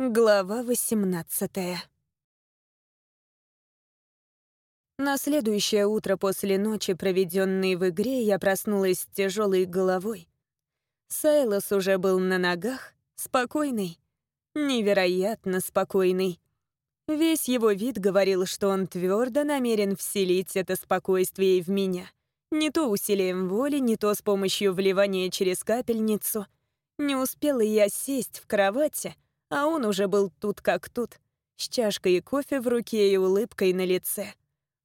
Глава 18 На следующее утро после ночи, проведенной в игре, я проснулась с тяжелой головой. Сайлос уже был на ногах, спокойный, невероятно спокойный. Весь его вид говорил, что он твердо намерен вселить это спокойствие в меня. Не то усилием воли, не то с помощью вливания через капельницу. Не успела я сесть в кровати — а он уже был тут как тут, с чашкой кофе в руке и улыбкой на лице.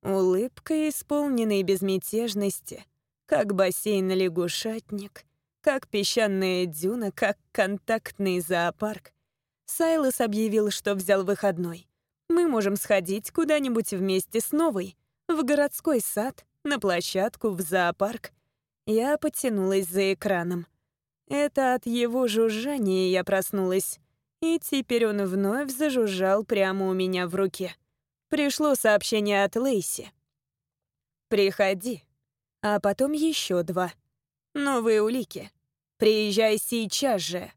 Улыбкой, исполненной безмятежности, как бассейн-лягушатник, как песчаная дюна, как контактный зоопарк. Сайлос объявил, что взял выходной. Мы можем сходить куда-нибудь вместе с Новой, в городской сад, на площадку, в зоопарк. Я потянулась за экраном. Это от его жужжания я проснулась. И теперь он вновь зажужжал прямо у меня в руке. Пришло сообщение от Лейси. «Приходи». А потом еще два. Новые улики. «Приезжай сейчас же».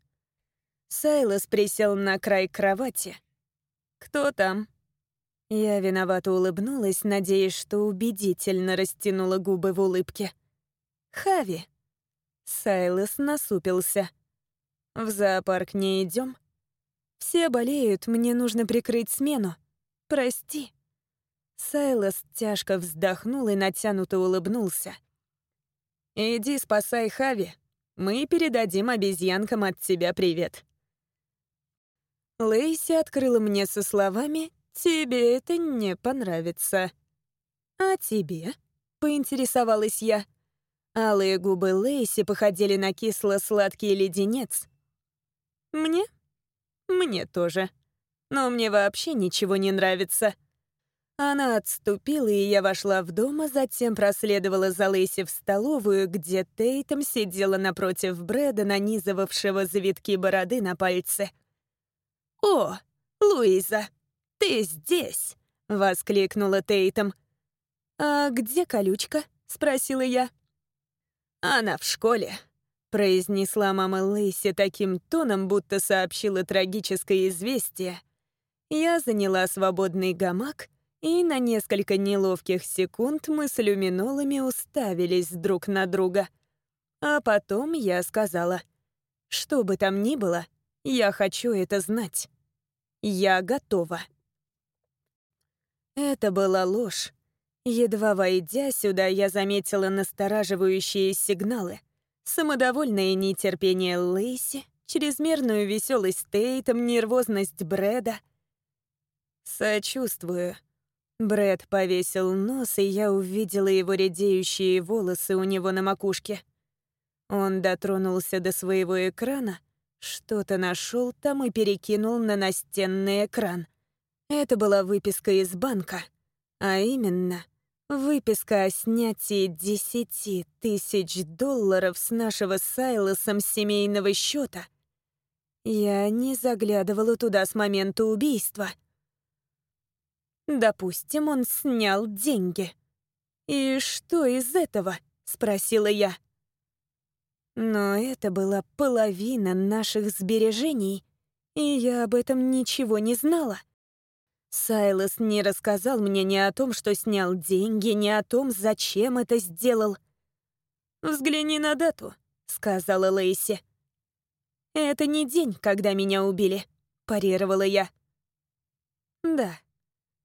Сайлос присел на край кровати. «Кто там?» Я виновато улыбнулась, надеясь, что убедительно растянула губы в улыбке. «Хави». Сайлос насупился. «В зоопарк не идем? Все болеют, мне нужно прикрыть смену. Прости». Сайлос тяжко вздохнул и натянуто улыбнулся. «Иди спасай Хави. Мы передадим обезьянкам от тебя привет». Лейси открыла мне со словами «Тебе это не понравится». «А тебе?» — поинтересовалась я. Алые губы Лейси походили на кисло-сладкий леденец. «Мне?» Мне тоже. Но мне вообще ничего не нравится. Она отступила, и я вошла в дом, а затем проследовала за Лейси в столовую, где Тейтом сидела напротив Брэда, нанизывавшего завитки бороды на пальцы. «О, Луиза, ты здесь!» — воскликнула Тейтом. «А где колючка?» — спросила я. «Она в школе», произнесла мама Лейси таким тоном, будто сообщила трагическое известие. Я заняла свободный гамак, и на несколько неловких секунд мы с люминолами уставились друг на друга. А потом я сказала, что бы там ни было, я хочу это знать. Я готова. Это была ложь. Едва войдя сюда, я заметила настораживающие сигналы самодовольное нетерпение Лейси, чрезмерную веселость Тейтом, нервозность Брэда. «Сочувствую». Брэд повесил нос, и я увидела его редеющие волосы у него на макушке. Он дотронулся до своего экрана, что-то нашел там и перекинул на настенный экран. Это была выписка из банка, а именно — Выписка о снятии 10 тысяч долларов с нашего Сайлосом семейного счета. Я не заглядывала туда с момента убийства. Допустим, он снял деньги. «И что из этого?» — спросила я. Но это была половина наших сбережений, и я об этом ничего не знала. Сайлос не рассказал мне ни о том, что снял деньги, ни о том, зачем это сделал. «Взгляни на дату», — сказала Лейси. «Это не день, когда меня убили», — парировала я. «Да,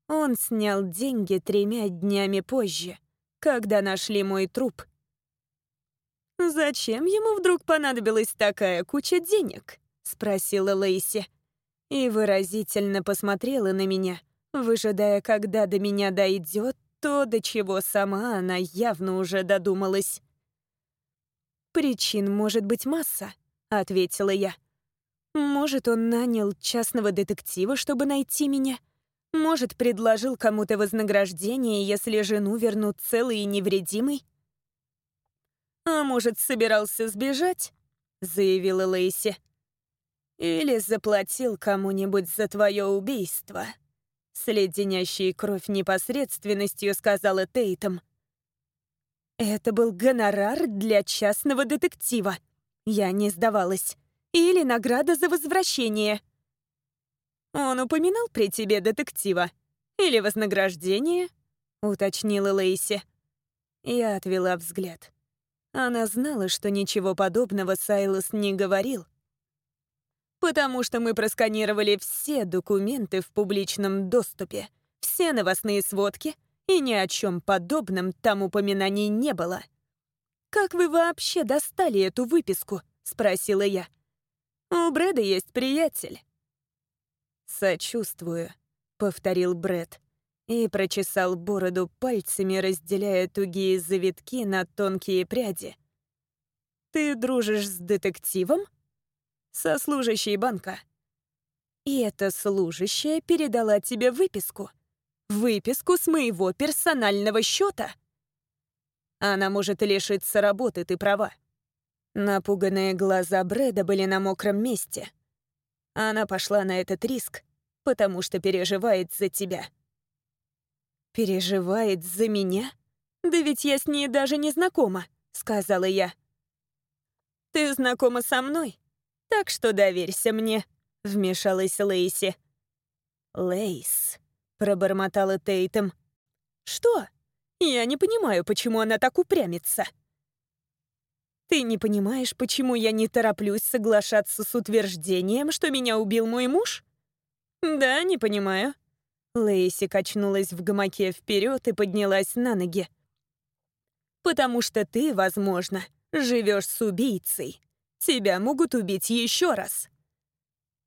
он снял деньги тремя днями позже, когда нашли мой труп». «Зачем ему вдруг понадобилась такая куча денег?» — спросила Лейси и выразительно посмотрела на меня, выжидая, когда до меня дойдет то, до чего сама она явно уже додумалась. «Причин может быть масса», — ответила я. «Может, он нанял частного детектива, чтобы найти меня? Может, предложил кому-то вознаграждение, если жену вернут целой и невредимой?» «А может, собирался сбежать?» — заявила Лейси. Или заплатил кому-нибудь за твое убийство. С леденящей кровь непосредственностью сказала Тейтом. Это был гонорар для частного детектива. Я не сдавалась. Или награда за возвращение. «Он упоминал при тебе детектива? Или вознаграждение?» — уточнила Лейси. Я отвела взгляд. Она знала, что ничего подобного Сайлос не говорил. «Потому что мы просканировали все документы в публичном доступе, все новостные сводки, и ни о чем подобном там упоминаний не было». «Как вы вообще достали эту выписку?» — спросила я. «У Брэда есть приятель». «Сочувствую», — повторил Брэд и прочесал бороду пальцами, разделяя тугие завитки на тонкие пряди. «Ты дружишь с детективом?» «Со служащей банка». «И эта служащая передала тебе выписку? Выписку с моего персонального счета?» «Она может лишиться работы, ты права». Напуганные глаза Брэда были на мокром месте. Она пошла на этот риск, потому что переживает за тебя. «Переживает за меня? Да ведь я с ней даже не знакома», — сказала я. «Ты знакома со мной, так что доверься мне», — вмешалась Лейси. «Лейс», — пробормотала Тейтом. «Что? Я не понимаю, почему она так упрямится». «Ты не понимаешь, почему я не тороплюсь соглашаться с утверждением, что меня убил мой муж?» «Да, не понимаю», Лейси качнулась в гамаке вперед и поднялась на ноги. «Потому что ты, возможно, живешь с убийцей. Тебя могут убить еще раз.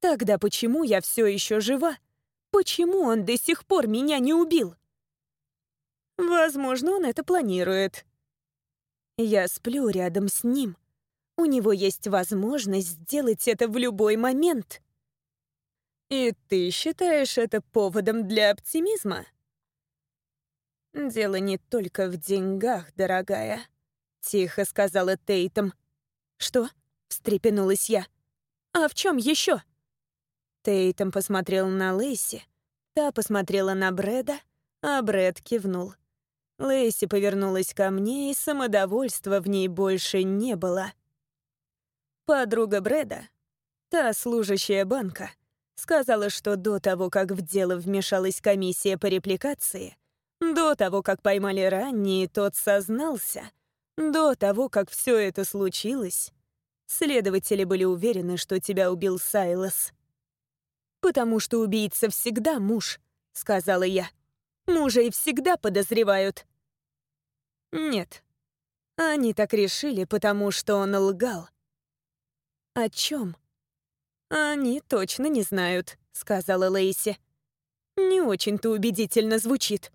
Тогда почему я все еще жива? Почему он до сих пор меня не убил?» «Возможно, он это планирует». Я сплю рядом с ним. У него есть возможность сделать это в любой момент. И ты считаешь это поводом для оптимизма? Дело не только в деньгах, дорогая, тихо сказала Тейтом. Что? Встрепенулась я. А в чем еще? Тейтом посмотрел на Лейси, та посмотрела на Брэда, а Брэд кивнул. Лейси повернулась ко мне, и самодовольства в ней больше не было. Подруга Брэда, та служащая банка, Сказала, что до того, как в дело вмешалась комиссия по репликации, до того, как поймали ранние, тот сознался, до того, как все это случилось, следователи были уверены, что тебя убил Сайлос. «Потому что убийца всегда муж», — сказала я. «Мужей всегда подозревают». «Нет». Они так решили, потому что он лгал. «О чем? «Они точно не знают», — сказала Лейси. «Не очень-то убедительно звучит».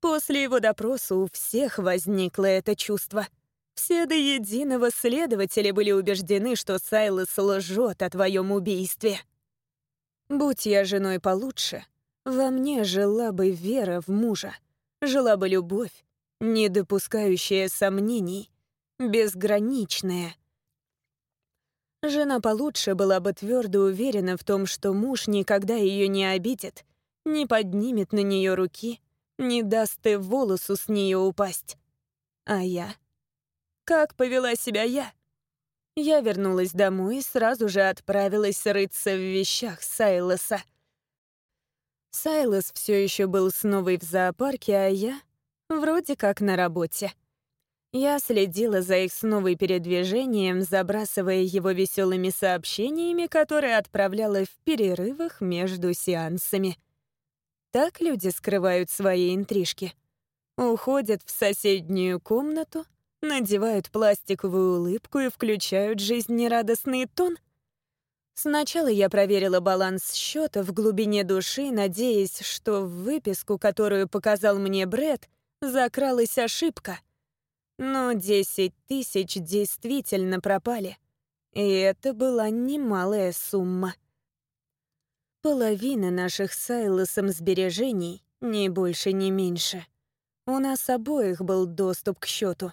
После его допроса у всех возникло это чувство. Все до единого следователи были убеждены, что Сайлос лжет о твоем убийстве. Будь я женой получше, во мне жила бы вера в мужа, жила бы любовь, не допускающая сомнений, безграничная, Жена получше была бы твердо уверена в том, что муж никогда ее не обидит, не поднимет на нее руки, не даст и волосу с нее упасть. А я? Как повела себя я? Я вернулась домой и сразу же отправилась рыться в вещах Сайлоса. Сайлос все еще был снова в зоопарке, а я вроде как на работе. Я следила за их снова передвижением, забрасывая его веселыми сообщениями, которые отправляла в перерывах между сеансами. Так люди скрывают свои интрижки. Уходят в соседнюю комнату, надевают пластиковую улыбку и включают жизнерадостный тон. Сначала я проверила баланс счета в глубине души, надеясь, что в выписку, которую показал мне Бред, закралась ошибка — но 10 тысяч действительно пропали. И это была немалая сумма. Половина наших с Айлосом сбережений, ни больше, ни меньше. У нас обоих был доступ к счету.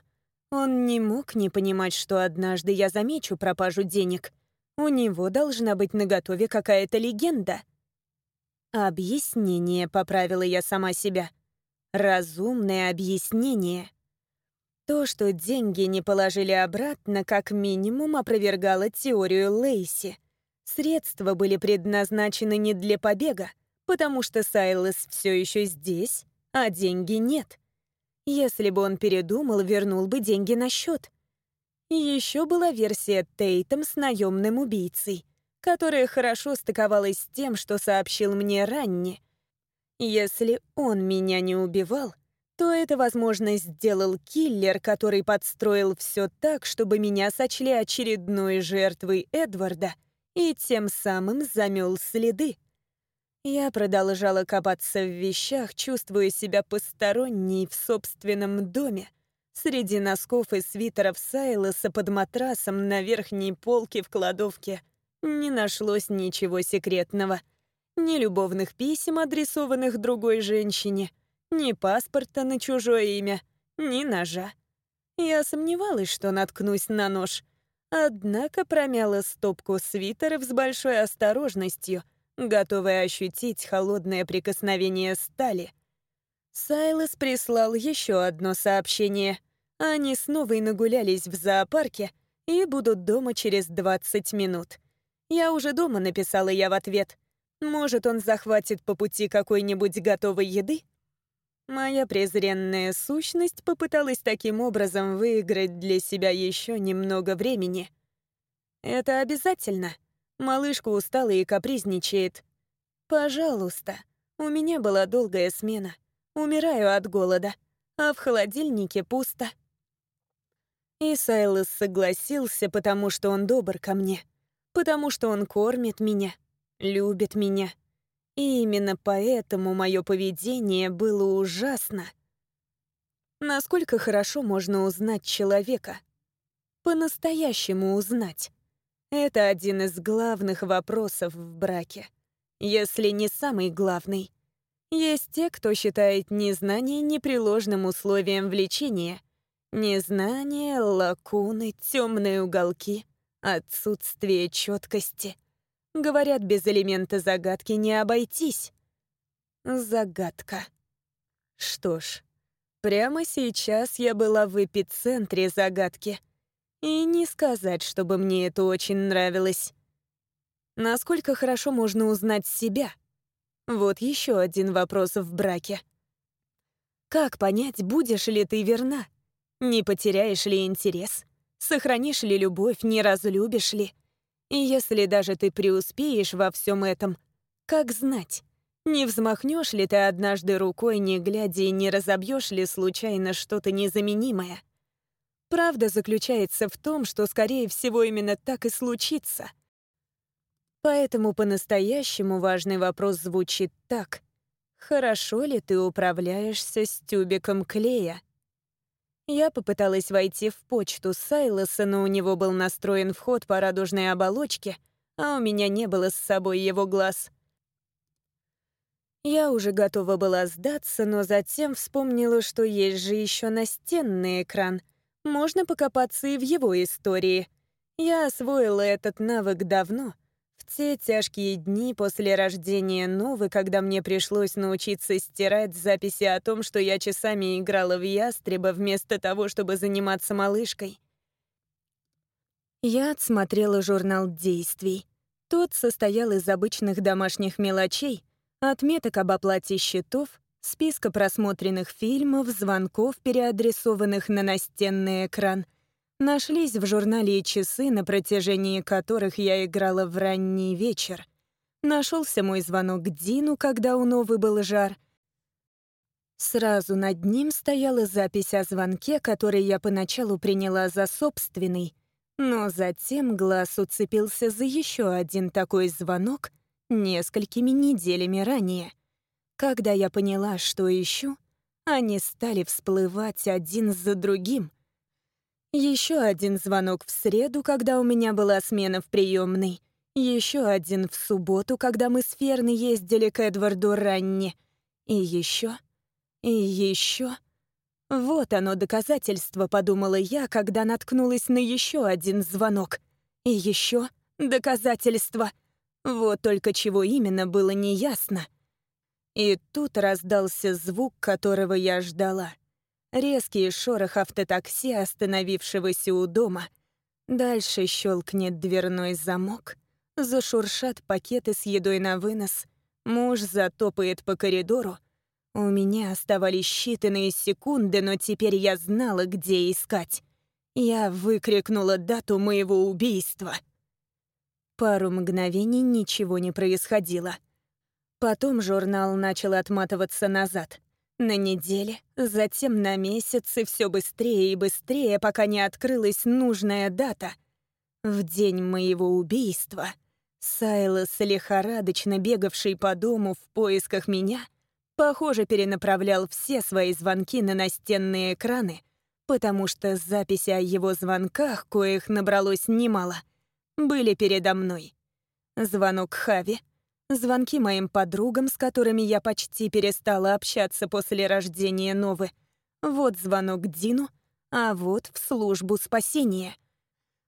Он не мог не понимать, что однажды я замечу пропажу денег. У него должна быть наготове какая-то легенда. Объяснение, поправила я сама себя. Разумное объяснение. То, что деньги не положили обратно, как минимум опровергало теорию Лейси. Средства были предназначены не для побега, потому что Сайлос все еще здесь, а деньги нет. Если бы он передумал, вернул бы деньги на счет. Еще была версия Тейтом с наемным убийцей, которая хорошо стыковалась с тем, что сообщил мне ранее. Если он меня не убивал, то это, возможно, сделал киллер, который подстроил все так, чтобы меня сочли очередной жертвой Эдварда и тем самым замел следы. Я продолжала копаться в вещах, чувствуя себя посторонней в собственном доме, среди носков и свитеров Сайлоса под матрасом на верхней полке в кладовке. Не нашлось ничего секретного. Ни любовных писем, адресованных другой женщине, ни паспорта на чужое имя, ни ножа. Я сомневалась, что наткнусь на нож, однако промяла стопку свитеров с большой осторожностью, готовая ощутить холодное прикосновение стали. Сайлос прислал еще одно сообщение. Они снова и нагулялись в зоопарке и будут дома через 20 минут. «Я уже дома», — написала я в ответ. «Может, он захватит по пути какой-нибудь готовой еды?» Моя презренная сущность попыталась таким образом выиграть для себя еще немного времени. Это обязательно. Малышка устала и капризничает. Пожалуйста, у меня была долгая смена. Умираю от голода, а в холодильнике пусто. И Сайлос согласился, потому что он добр ко мне, потому что он кормит меня, любит меня — и именно поэтому мое поведение было ужасно. Насколько хорошо можно узнать человека? По-настоящему узнать. Это один из главных вопросов в браке. Если не самый главный. Есть те, кто считает незнание непреложным условием влечения. Незнание, лакуны, темные уголки, отсутствие четкости — Говорят, без элемента загадки не обойтись. Загадка. Что ж, прямо сейчас я была в эпицентре загадки. И не сказать, чтобы мне это очень нравилось. Насколько хорошо можно узнать себя? Вот еще один вопрос в браке. Как понять, будешь ли ты верна? Не потеряешь ли интерес? Сохранишь ли любовь, не разлюбишь ли? И если даже ты преуспеешь во всем этом, как знать, не взмахнешь ли ты однажды рукой, не глядя, и не разобьешь ли случайно что-то незаменимое? Правда заключается в том, что, скорее всего, именно так и случится. Поэтому по-настоящему важный вопрос звучит так. Хорошо ли ты управляешься с тюбиком клея? Я попыталась войти в почту Сайлоса, но у него был настроен вход по радужной оболочке, а у меня не было с собой его глаз. Я уже готова была сдаться, но затем вспомнила, что есть же еще настенный экран. Можно покопаться и в его истории. Я освоила этот навык давно — те тяжкие дни после рождения Новы, когда мне пришлось научиться стирать записи о том, что я часами играла в ястреба вместо того, чтобы заниматься малышкой. Я отсмотрела журнал действий. Тот состоял из обычных домашних мелочей, отметок об оплате счетов, списка просмотренных фильмов, звонков, переадресованных на настенный экран — Нашлись в журнале часы, на протяжении которых я играла в ранний вечер. Нашелся мой звонок Дину, когда у Новы был жар. Сразу над ним стояла запись о звонке, который я поначалу приняла за собственный, но затем глаз уцепился за еще один такой звонок несколькими неделями ранее. Когда я поняла, что ищу, они стали всплывать один за другим — еще один звонок в среду, когда у меня была смена в приемной. Еще один в субботу, когда мы с Ферной ездили к Эдварду Ранни. И еще, и еще. Вот оно доказательство, подумала я, когда наткнулась на еще один звонок. И еще доказательство. Вот только чего именно было неясно. И тут раздался звук, которого я ждала. Резкий шорох автотакси, остановившегося у дома. Дальше щелкнет дверной замок. Зашуршат пакеты с едой на вынос. Муж затопает по коридору. У меня оставались считанные секунды, но теперь я знала, где искать. Я выкрикнула дату моего убийства. Пару мгновений ничего не происходило. Потом журнал начал отматываться назад. На неделе, затем на месяц, и все быстрее и быстрее, пока не открылась нужная дата. В день моего убийства Сайлос, лихорадочно бегавший по дому в поисках меня, похоже, перенаправлял все свои звонки на настенные экраны, потому что записи о его звонках, коих набралось немало, были передо мной. Звонок Хави, Звонки моим подругам, с которыми я почти перестала общаться после рождения Новы. Вот звонок Дину, а вот в службу спасения.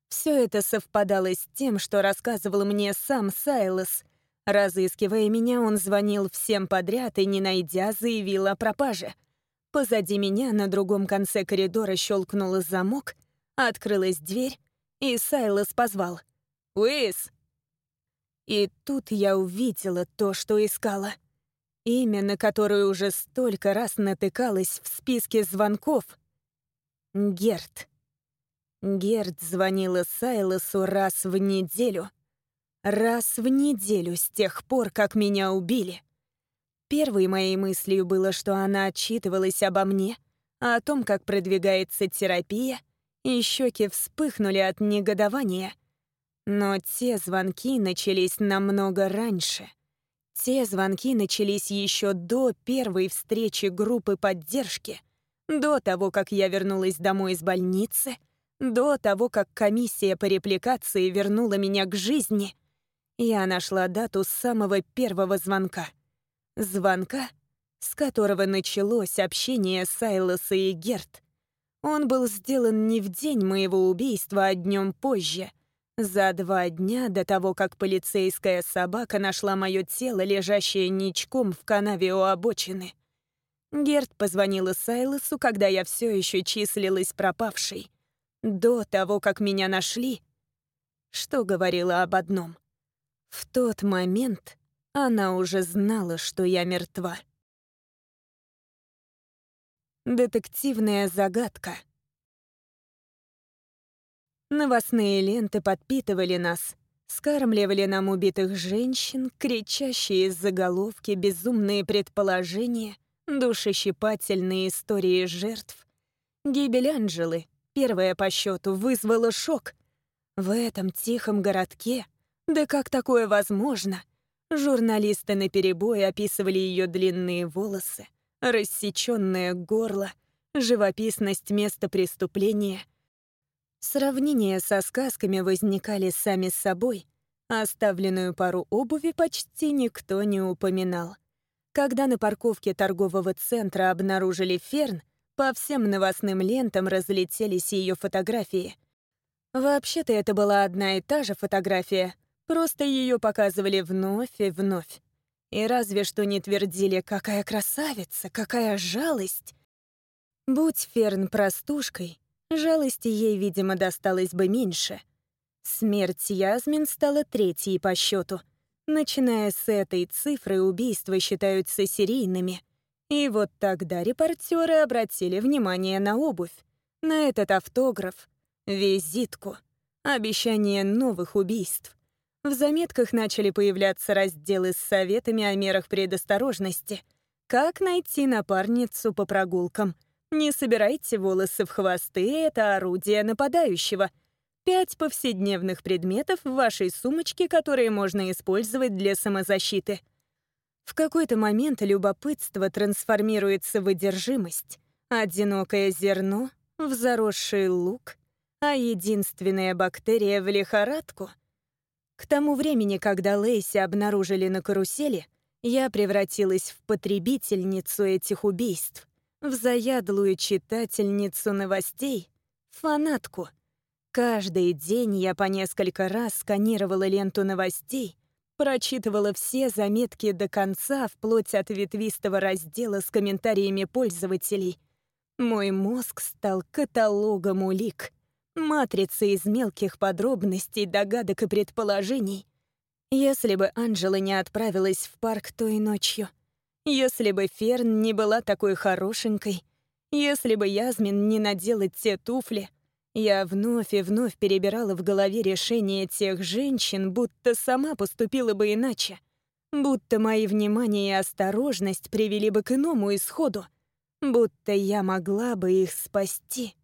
Все это совпадало с тем, что рассказывал мне сам Сайлос. Разыскивая меня, он звонил всем подряд и, не найдя, заявил о пропаже. Позади меня на другом конце коридора щелкнул замок, открылась дверь, и Сайлос позвал. «Уиз, и тут я увидела то, что искала. Имя, на которое уже столько раз натыкалась в списке звонков. Герт. Герт звонила Сайлосу раз в неделю. Раз в неделю с тех пор, как меня убили. Первой моей мыслью было, что она отчитывалась обо мне, о том, как продвигается терапия, и щеки вспыхнули от негодования — но те звонки начались намного раньше. Те звонки начались еще до первой встречи группы поддержки, до того, как я вернулась домой из больницы, до того, как комиссия по репликации вернула меня к жизни. Я нашла дату самого первого звонка. Звонка, с которого началось общение Сайлоса и Герт. Он был сделан не в день моего убийства, а днем позже — за два дня до того, как полицейская собака нашла мое тело, лежащее ничком в канаве у обочины. Герт позвонила Сайлосу, когда я все еще числилась пропавшей. До того, как меня нашли, что говорила об одном. В тот момент она уже знала, что я мертва. Детективная загадка — Новостные ленты подпитывали нас, скармливали нам убитых женщин, кричащие из заголовки безумные предположения, душещипательные истории жертв. Гибель Анжелы, первая по счету, вызвала шок. В этом тихом городке, да как такое возможно? Журналисты наперебой описывали ее длинные волосы, рассеченное горло, живописность места преступления — Сравнения со сказками возникали сами с собой, а оставленную пару обуви почти никто не упоминал. Когда на парковке торгового центра обнаружили Ферн, по всем новостным лентам разлетелись ее фотографии. Вообще-то это была одна и та же фотография, просто ее показывали вновь и вновь. И разве что не твердили «какая красавица, какая жалость». Будь Ферн простушкой, Жалости ей, видимо, досталось бы меньше. Смерть Язмин стала третьей по счету. Начиная с этой цифры, убийства считаются серийными. И вот тогда репортеры обратили внимание на обувь, на этот автограф, визитку, обещание новых убийств. В заметках начали появляться разделы с советами о мерах предосторожности. Как найти напарницу по прогулкам — не собирайте волосы в хвосты, это орудие нападающего. Пять повседневных предметов в вашей сумочке, которые можно использовать для самозащиты. В какой-то момент любопытство трансформируется в одержимость. Одинокое зерно в заросший лук, а единственная бактерия в лихорадку. К тому времени, когда Лейси обнаружили на карусели, я превратилась в потребительницу этих убийств в заядлую читательницу новостей, фанатку. Каждый день я по несколько раз сканировала ленту новостей, прочитывала все заметки до конца, вплоть от ветвистого раздела с комментариями пользователей. Мой мозг стал каталогом улик, матрицей из мелких подробностей, догадок и предположений. Если бы Анжела не отправилась в парк той ночью, если бы Ферн не была такой хорошенькой, если бы Язмин не надела те туфли, я вновь и вновь перебирала в голове решение тех женщин, будто сама поступила бы иначе, будто мои внимание и осторожность привели бы к иному исходу, будто я могла бы их спасти.